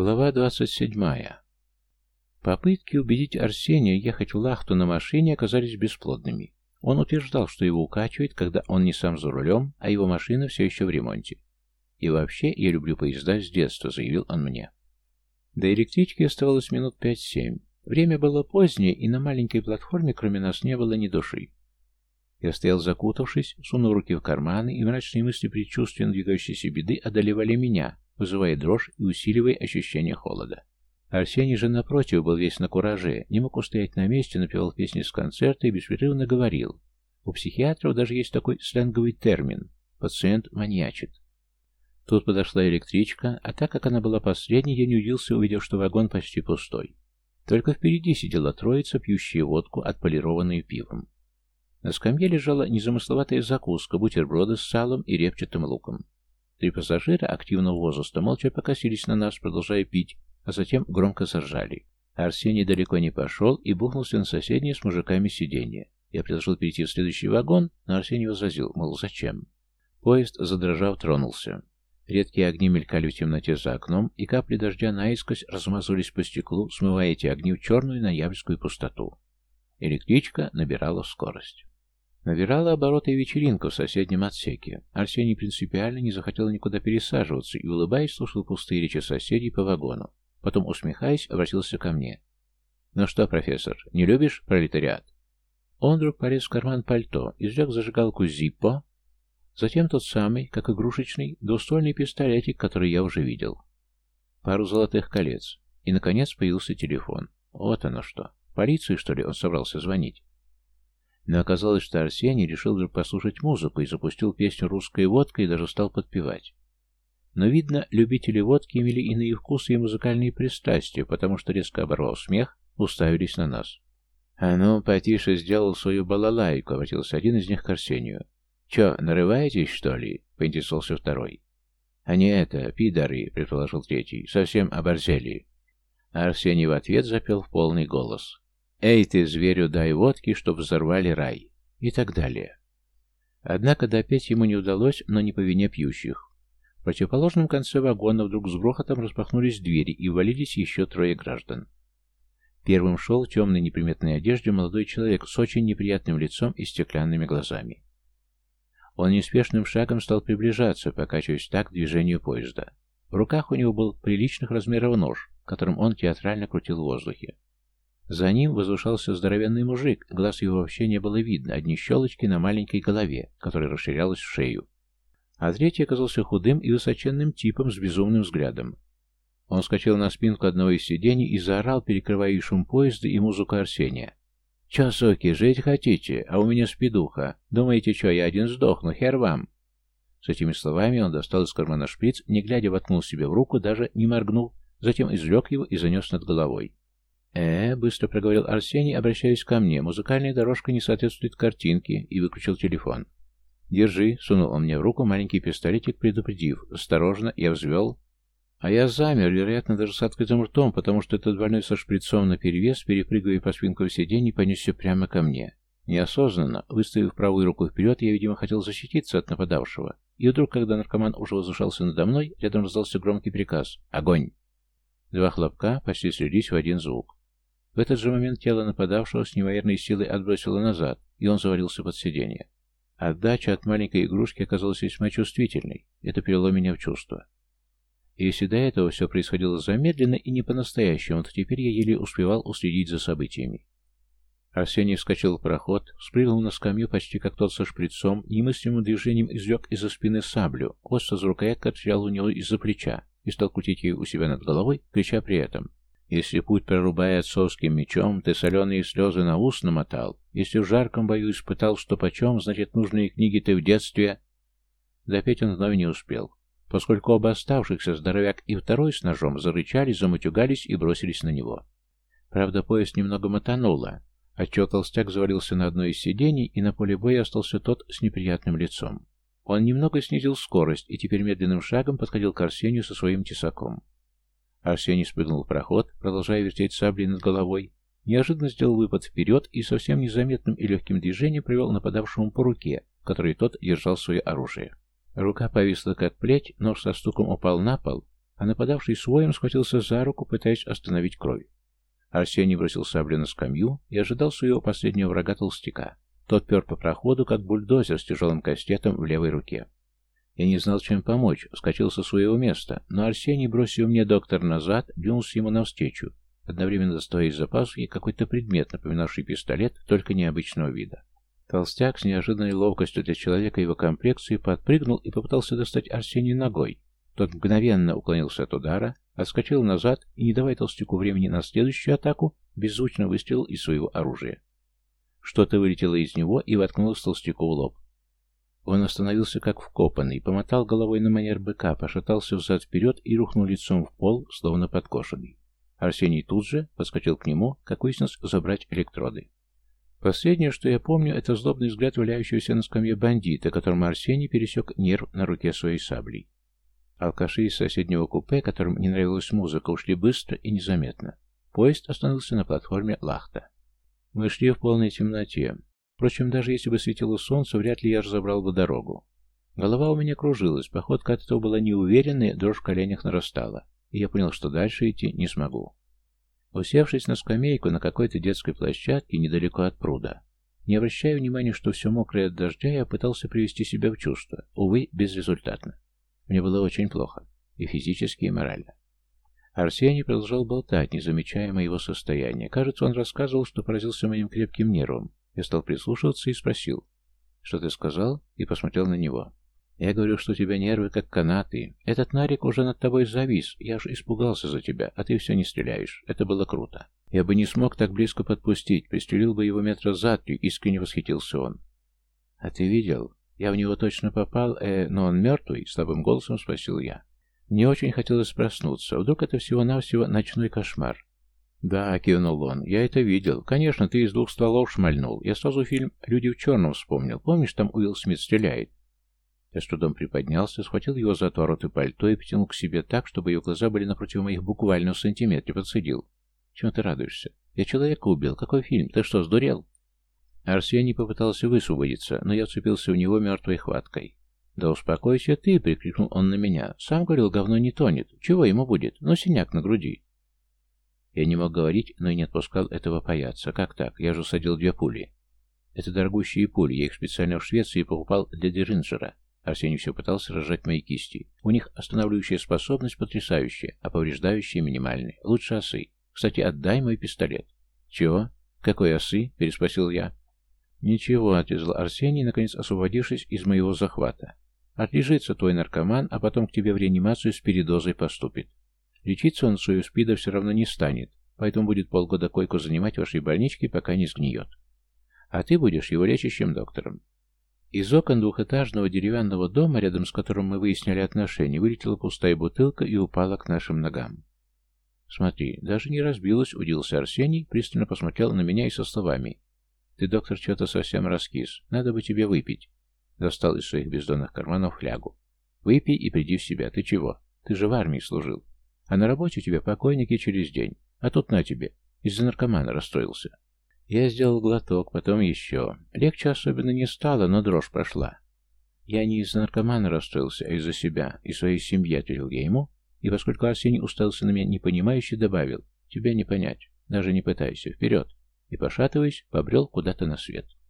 Глава 27. Попытки убедить Арсения ехать в Лахту на машине оказались бесплодными. Он утверждал, что его укачивает, когда он не сам за рулем, а его машина все еще в ремонте. «И вообще, я люблю поезда с детства», — заявил он мне. До электрички оставалось минут пять-семь. Время было позднее, и на маленькой платформе кроме нас не было ни души. Я стоял закутавшись, сунув руки в карманы, и мрачные мысли предчувствия надвигающейся беды одолевали меня, вызывая дрожь и усиливая ощущение холода. Арсений же, напротив, был весь на кураже, не мог устоять на месте, напевал песни с концерта и беспрерывно говорил. У психиатров даже есть такой сленговый термин «пациент маньячит». Тут подошла электричка, а так как она была последней, я не удивился, увидев, что вагон почти пустой. Только впереди сидела троица, пьющая водку, отполированную пивом. На скамье лежала незамысловатая закуска, бутерброды с салом и репчатым луком. Три пассажира активного возраста молча покосились на нас, продолжая пить, а затем громко заржали. Арсений далеко не пошел и бухнулся на соседнее с мужиками сиденье. Я предложил перейти в следующий вагон, но Арсений возразил, мол, зачем? Поезд, задрожав, тронулся. Редкие огни мелькали в темноте за окном, и капли дождя наискось размазывались по стеклу, смывая эти огни в черную ноябрьскую пустоту. Электричка набирала скорость. Набирала обороты вечеринка в соседнем отсеке. Арсений принципиально не захотел никуда пересаживаться и, улыбаясь, слушал пустые речи соседей по вагону. Потом, усмехаясь, обратился ко мне. «Ну что, профессор, не любишь пролетариат?» Он вдруг полез в карман пальто, извлек зажигалку Зиппо, затем тот самый, как игрушечный, двуствольный пистолетик, который я уже видел. Пару золотых колец. И, наконец, появился телефон. Вот оно что. Полиции, что ли, он собрался звонить? Но оказалось, что Арсений решил вдруг послушать музыку и запустил песню «Русская водка» и даже стал подпевать. Но, видно, любители водки имели иные вкусы и музыкальные пристрастия, потому что, резко оборвав смех, уставились на нас. «А ну, потише сделал свою балалайку», — обратился один из них к Арсению. «Че, нарываетесь, что ли?» — поинтересовался второй. «А не это, пидоры», — предположил третий, — «совсем оборзели». Арсений в ответ запел в полный голос. «Эй ты, зверю, дай водки, чтоб взорвали рай» и так далее. Однако допеть ему не удалось, но не по вине пьющих. В противоположном конце вагона вдруг с грохотом распахнулись двери и ввалились еще трое граждан. Первым шел в темной неприметной одежде молодой человек с очень неприятным лицом и стеклянными глазами. Он неспешным шагом стал приближаться, покачиваясь так к движению поезда. В руках у него был приличных размеров нож, которым он театрально крутил в воздухе. За ним возвышался здоровенный мужик, глаз его вообще не было видно, одни щелочки на маленькой голове, которая расширялась в шею. А третий оказался худым и высоченным типом с безумным взглядом. Он скачал на спинку одного из сидений и заорал, перекрывая шум поезда, и музыку Арсения. «Чё, соки, жить хотите? А у меня спидуха. Думаете, чё, я один сдохну, хер вам!» С этими словами он достал из кармана шприц, не глядя воткнул себе в руку, даже не моргнул, затем извлек его и занес над головой э быстро проговорил Арсений, обращаясь ко мне. «Музыкальная дорожка не соответствует картинке», и выключил телефон. «Держи», — сунул он мне в руку маленький пистолетик, предупредив. «Осторожно, я взвел». А я замер, вероятно, даже с открытым ртом, потому что этот больной со шприцом наперевес, перепрыгивая по спинку сиденья, понесся прямо ко мне. Неосознанно, выставив правую руку вперед, я, видимо, хотел защититься от нападавшего. И вдруг, когда наркоман уже возвышался надо мной, рядом раздался громкий приказ «Огонь!». Два хлопка почти слились в один звук. В этот же момент тело нападавшего с неимоверной силой отбросило назад, и он завалился под сиденье. Отдача от маленькой игрушки оказалась весьма чувствительной. Это привело меня в чувство. И если до этого все происходило замедленно и не по-настоящему, то теперь я еле успевал уследить за событиями. Арсений вскочил в проход, спрыгнул на скамью почти как тот со шприцом, немыслимым движением извлек из-за спины саблю, остро за рукоятка отстрелял у него из-за плеча и стал крутить ее у себя над головой, крича при этом если путь прорубая отцовским мечом, ты соленые слезы на ус намотал, если в жарком бою испытал, что почем, значит, нужные книги ты в детстве... Допеть он вновь не успел, поскольку оба оставшихся, здоровяк и второй с ножом, зарычали, замутюгались и бросились на него. Правда, поезд немного мотануло, отчего толстяк завалился на одно из сидений, и на поле боя остался тот с неприятным лицом. Он немного снизил скорость и теперь медленным шагом подходил к Арсению со своим тесаком. Арсений спрыгнул в проход, продолжая вертеть саблей над головой, неожиданно сделал выпад вперед и совсем незаметным и легким движением привел нападавшему по руке, которой тот держал свое оружие. Рука повисла как плеть, нож со стуком упал на пол, а нападавший своим схватился за руку, пытаясь остановить кровь. Арсений бросил саблю на скамью и ожидал своего последнего врага толстяка. Тот пер по проходу, как бульдозер с тяжелым кастетом в левой руке. Я не знал, чем помочь, вскочил со своего места, но Арсений, бросил мне доктор назад, двинулся ему навстречу, одновременно достоя из-за пазухи какой-то предмет, напоминавший пистолет, только необычного вида. Толстяк с неожиданной ловкостью для человека его комплекции подпрыгнул и попытался достать Арсения ногой. Тот мгновенно уклонился от удара, отскочил назад и, не давая толстяку времени на следующую атаку, беззвучно выстрелил из своего оружия. Что-то вылетело из него и воткнулось толстяку в лоб. Он остановился как вкопанный, помотал головой на манер быка, пошатался взад-вперед и рухнул лицом в пол, словно подкошенный. Арсений тут же подскочил к нему, как выяснилось, забрать электроды. Последнее, что я помню, это злобный взгляд валяющегося на скамье бандита, которому Арсений пересек нерв на руке своей саблей. Алкаши из соседнего купе, которым не нравилась музыка, ушли быстро и незаметно. Поезд остановился на платформе Лахта. Мы шли в полной темноте. Впрочем, даже если бы светило солнце, вряд ли я разобрал бы дорогу. Голова у меня кружилась, походка от этого была неуверенная, дрожь в коленях нарастала, и я понял, что дальше идти не смогу. Усевшись на скамейку на какой-то детской площадке недалеко от пруда, не обращая внимания, что все мокрое от дождя, я пытался привести себя в чувство, увы, безрезультатно. Мне было очень плохо, и физически, и морально. Арсений продолжал болтать, не замечая моего состояния. Кажется, он рассказывал, что поразился моим крепким нервом. Я стал прислушиваться и спросил, «Что ты сказал?» и посмотрел на него. Я говорю, что у тебя нервы как канаты. Этот Нарик уже над тобой завис. Я же испугался за тебя, а ты все не стреляешь. Это было круто. Я бы не смог так близко подпустить. Пристрелил бы его метра за три, искренне восхитился он. А ты видел? Я в него точно попал, э, но он мертвый? Слабым голосом спросил я. Мне очень хотелось проснуться. Вдруг это всего-навсего ночной кошмар. «Да», — кивнул он, — «я это видел. Конечно, ты из двух стволов шмальнул. Я сразу фильм «Люди в черном» вспомнил. Помнишь, там Уилл Смит стреляет? Я с трудом приподнялся, схватил его за отворот и пальто и потянул к себе так, чтобы ее глаза были напротив моих буквально в сантиметре, подсадил. Чему ты радуешься? Я человека убил. Какой фильм? Ты что, сдурел? Арсений попытался высвободиться, но я вцепился в него мертвой хваткой. «Да успокойся ты!» — прикрикнул он на меня. «Сам говорил, говно не тонет. Чего ему будет? Ну, синяк на груди». Я не мог говорить, но и не отпускал этого паяться. Как так? Я же садил две пули. Это дорогущие пули. Я их специально в Швеции покупал для Деринджера. Арсений все пытался разжать мои кисти. У них останавливающая способность потрясающая, а повреждающая минимальная. Лучше осы. Кстати, отдай мой пистолет. Чего? Какой осы? Переспросил я. Ничего, ответил Арсений, наконец освободившись из моего захвата. Отлежится твой наркоман, а потом к тебе в реанимацию с передозой поступит. Лечиться он свою спида все равно не станет, поэтому будет полгода койку занимать в вашей больничке, пока не сгниет. А ты будешь его лечащим доктором. Из окон двухэтажного деревянного дома, рядом с которым мы выясняли отношения, вылетела пустая бутылка и упала к нашим ногам. «Смотри, даже не разбилась», — удивился Арсений, пристально посмотрел на меня и со словами. «Ты, доктор, что-то совсем раскис. Надо бы тебе выпить». Достал из своих бездонных карманов флягу. «Выпей и приди в себя. Ты чего? Ты же в армии служил. А на работе у тебя покойники через день. А тут на тебе. Из-за наркомана расстроился». Я сделал глоток, потом еще. Легче особенно не стало, но дрожь прошла. Я не из-за наркомана расстроился, а из-за себя и своей семьи, ответил я ему, и поскольку Арсений уставился на меня непонимающе, добавил, тебя не понять, даже не пытайся, вперед, и, пошатываясь, побрел куда-то на свет.